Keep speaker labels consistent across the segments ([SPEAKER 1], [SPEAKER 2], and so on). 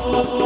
[SPEAKER 1] Oh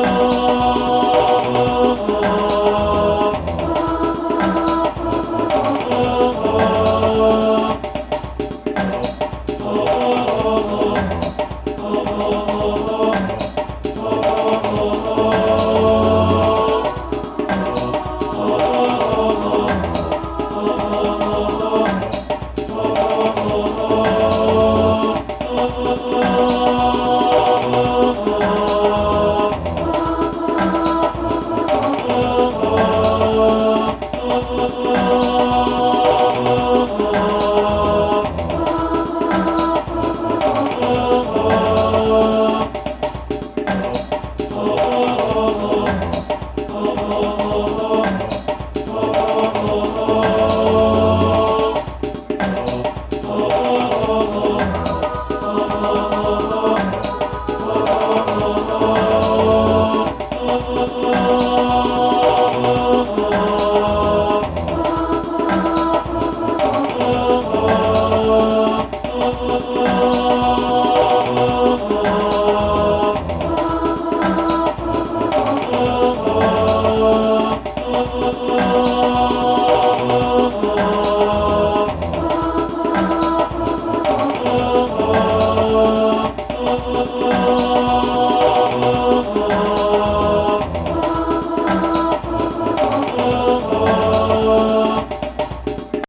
[SPEAKER 1] 어.